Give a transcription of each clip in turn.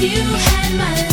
You had my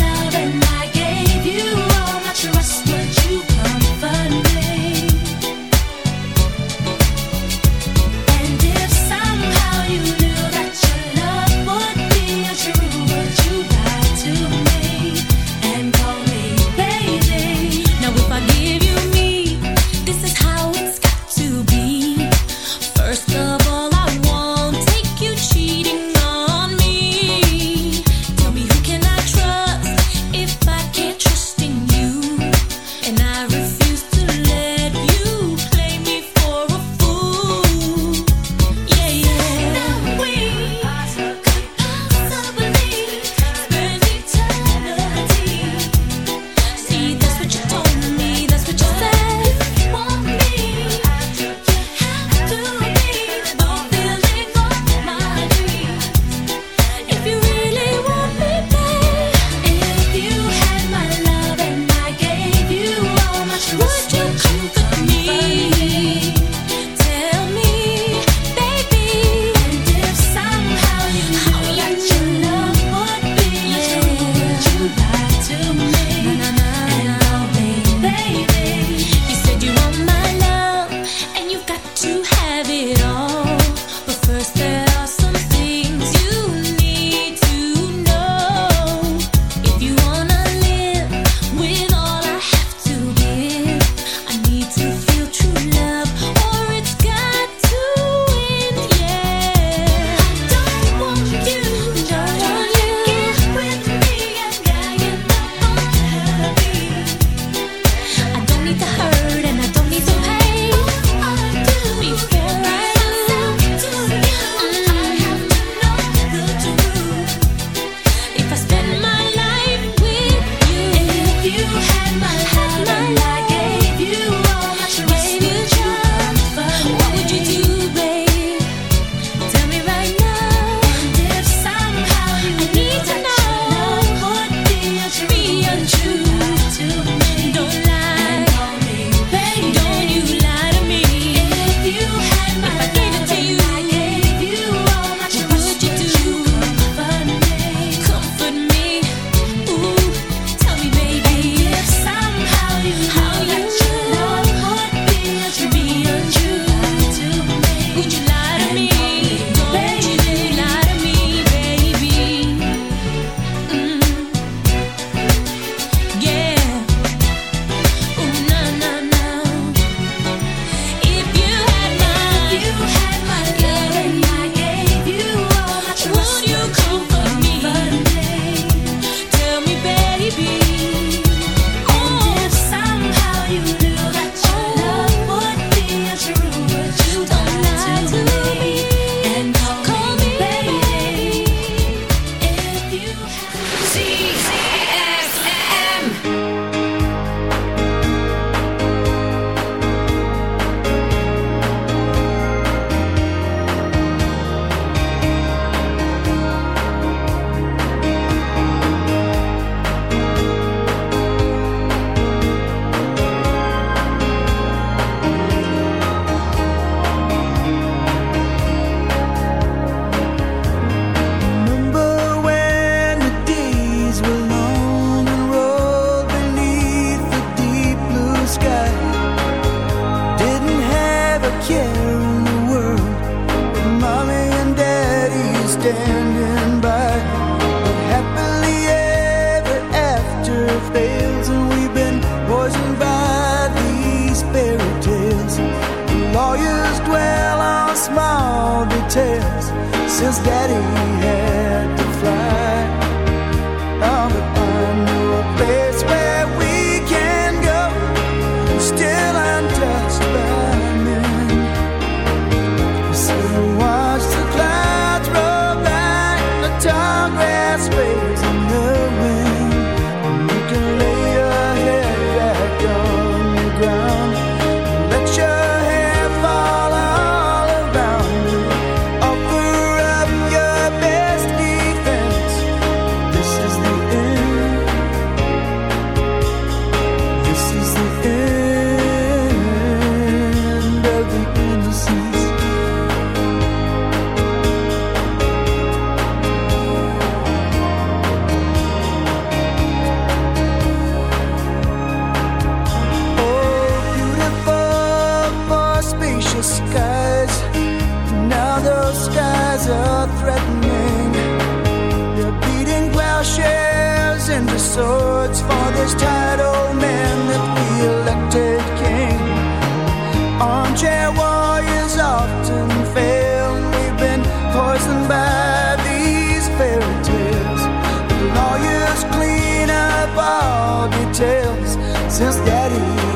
you.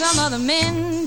some other men.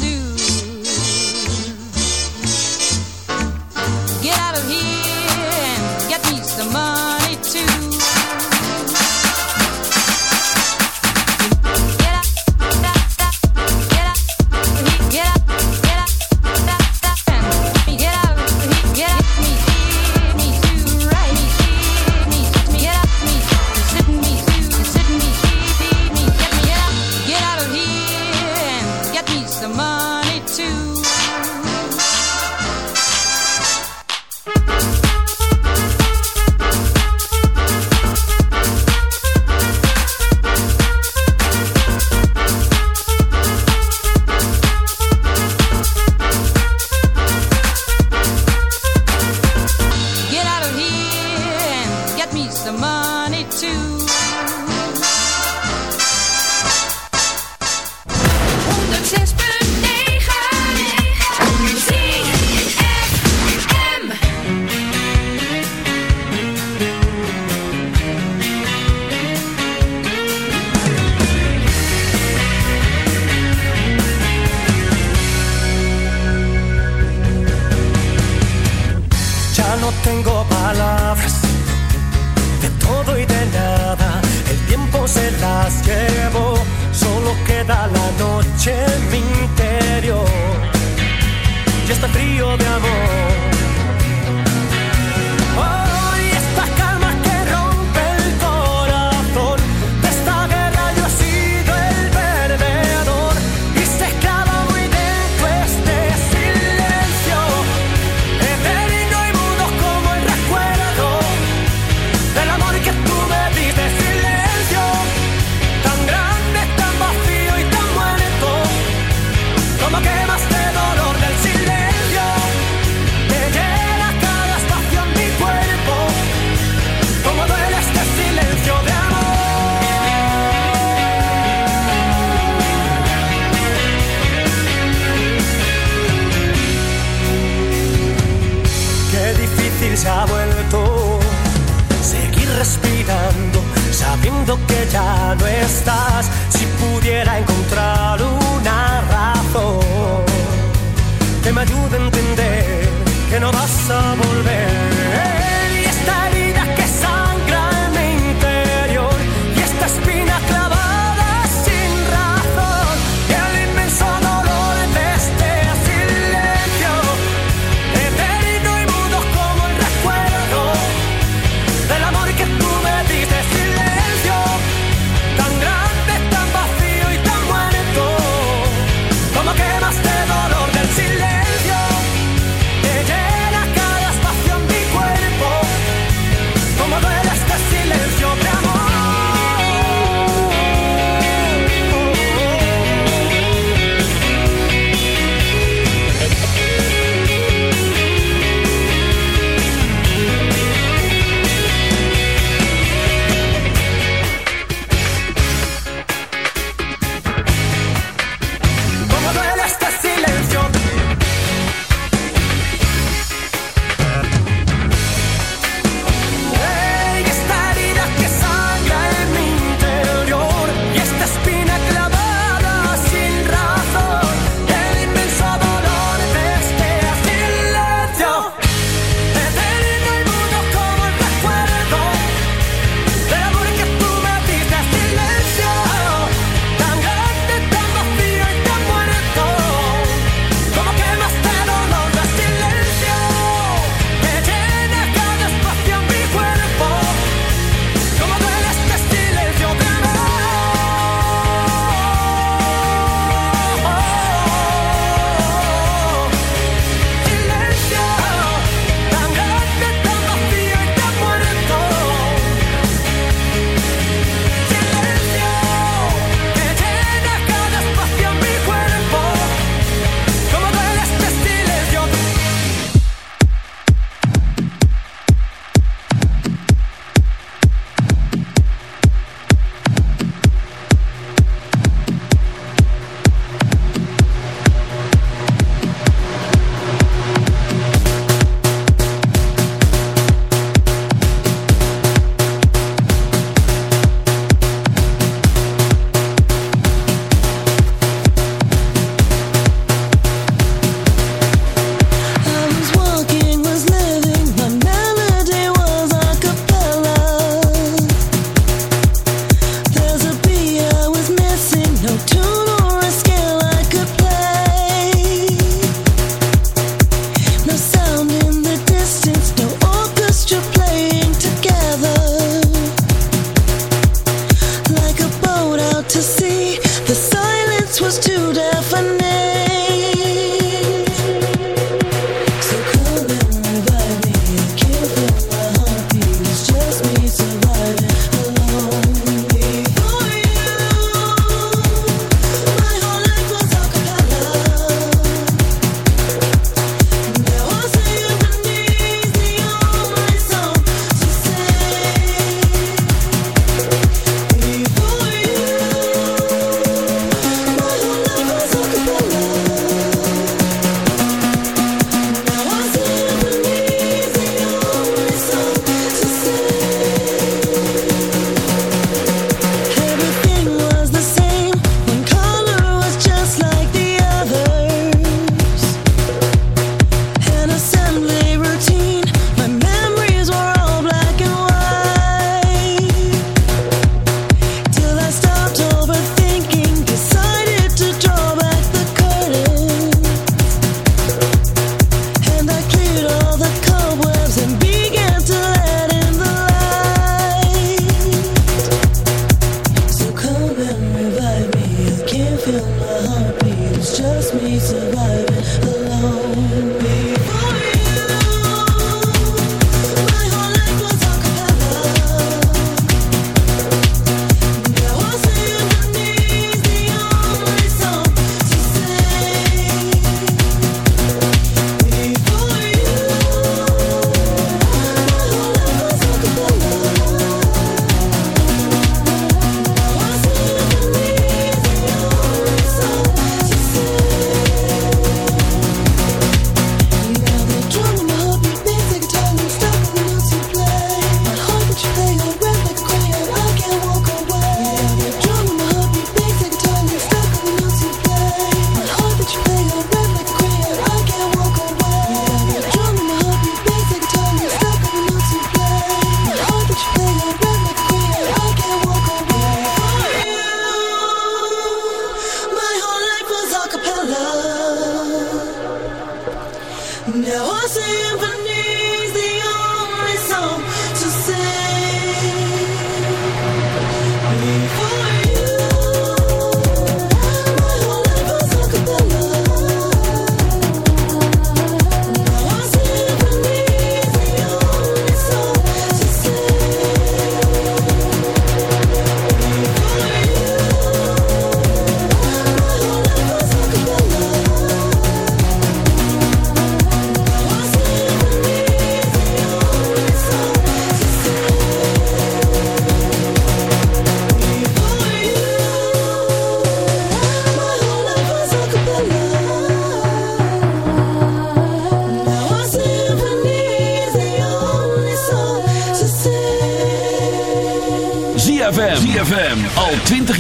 no estás, si pudiera encontrar.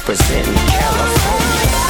representing California.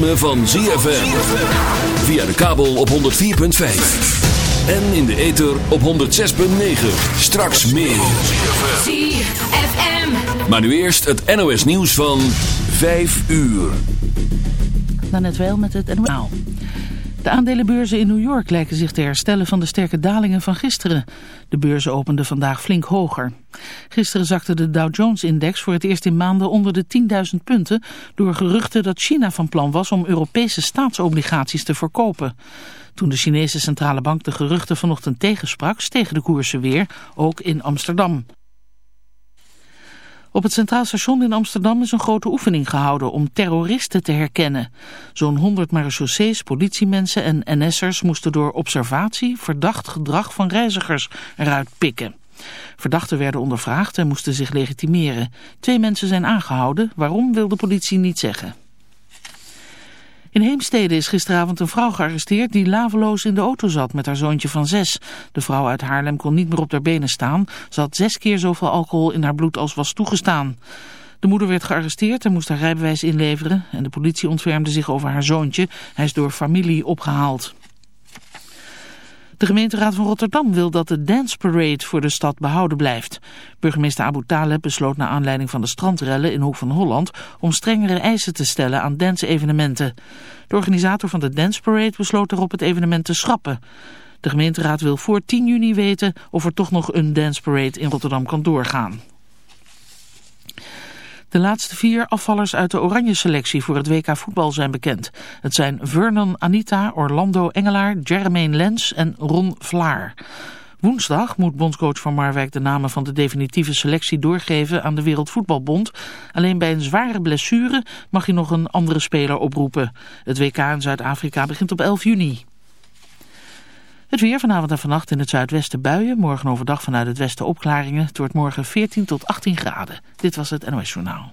Ritme van ZFM. Via de kabel op 104.5. En in de ether op 106.9. Straks meer. ZFM. Maar nu eerst het NOS nieuws van 5 uur. Dan net wel met het NOS. De aandelenbeurzen in New York lijken zich te herstellen van de sterke dalingen van gisteren. De beurzen openden vandaag flink hoger. Gisteren zakte de Dow Jones-index voor het eerst in maanden onder de 10.000 punten... door geruchten dat China van plan was om Europese staatsobligaties te verkopen. Toen de Chinese centrale bank de geruchten vanochtend tegensprak... stegen de koersen weer, ook in Amsterdam. Op het Centraal Station in Amsterdam is een grote oefening gehouden om terroristen te herkennen. Zo'n 100 marechaussees, politiemensen en NS'ers moesten door observatie verdacht gedrag van reizigers eruit pikken. Verdachten werden ondervraagd en moesten zich legitimeren. Twee mensen zijn aangehouden, waarom wil de politie niet zeggen. In Heemstede is gisteravond een vrouw gearresteerd die laveloos in de auto zat met haar zoontje van zes. De vrouw uit Haarlem kon niet meer op haar benen staan. Ze had zes keer zoveel alcohol in haar bloed als was toegestaan. De moeder werd gearresteerd en moest haar rijbewijs inleveren. En de politie ontfermde zich over haar zoontje. Hij is door familie opgehaald. De gemeenteraad van Rotterdam wil dat de Dance Parade voor de stad behouden blijft. Burgemeester Abu Taleb besloot naar aanleiding van de strandrellen in Hoek van Holland om strengere eisen te stellen aan dance-evenementen. De organisator van de Dance Parade besloot erop het evenement te schrappen. De gemeenteraad wil voor 10 juni weten of er toch nog een Dance Parade in Rotterdam kan doorgaan. De laatste vier afvallers uit de oranje selectie voor het WK voetbal zijn bekend. Het zijn Vernon Anita, Orlando Engelaar, Jermaine Lens en Ron Vlaar. Woensdag moet bondscoach van Marwijk de namen van de definitieve selectie doorgeven aan de Wereldvoetbalbond. Alleen bij een zware blessure mag hij nog een andere speler oproepen. Het WK in Zuid-Afrika begint op 11 juni. Het weer vanavond en vannacht in het zuidwesten buien. Morgen overdag vanuit het westen opklaringen. Het morgen 14 tot 18 graden. Dit was het NOS Journaal.